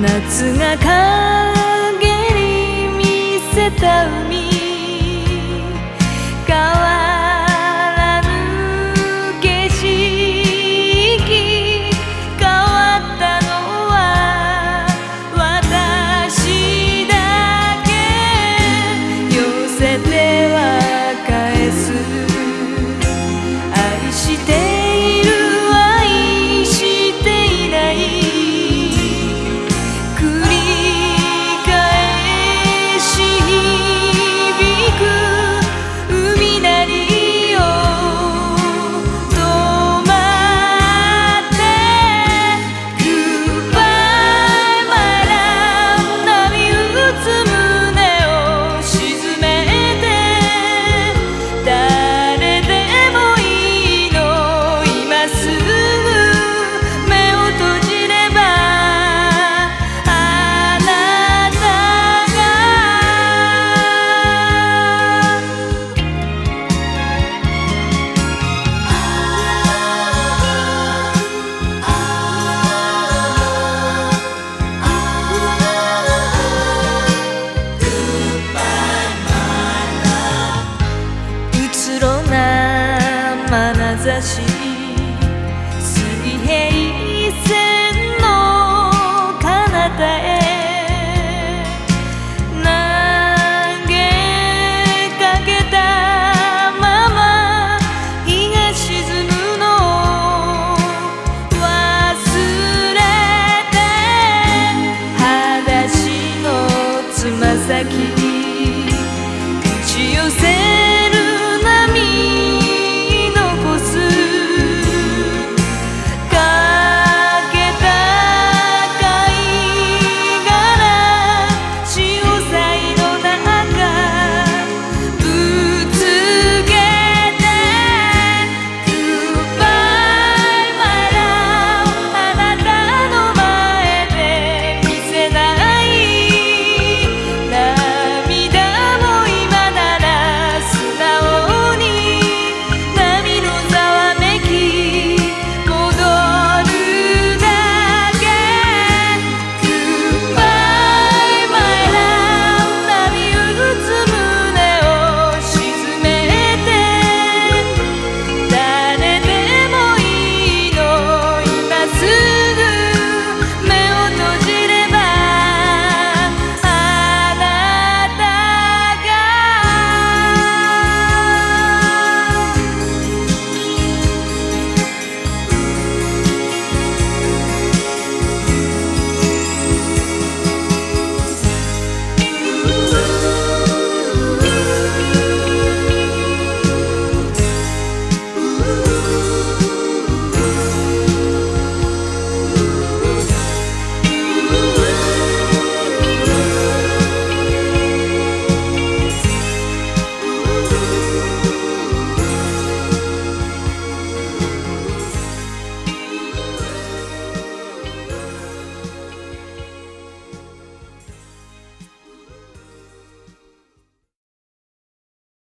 夏が陰に見せた海起。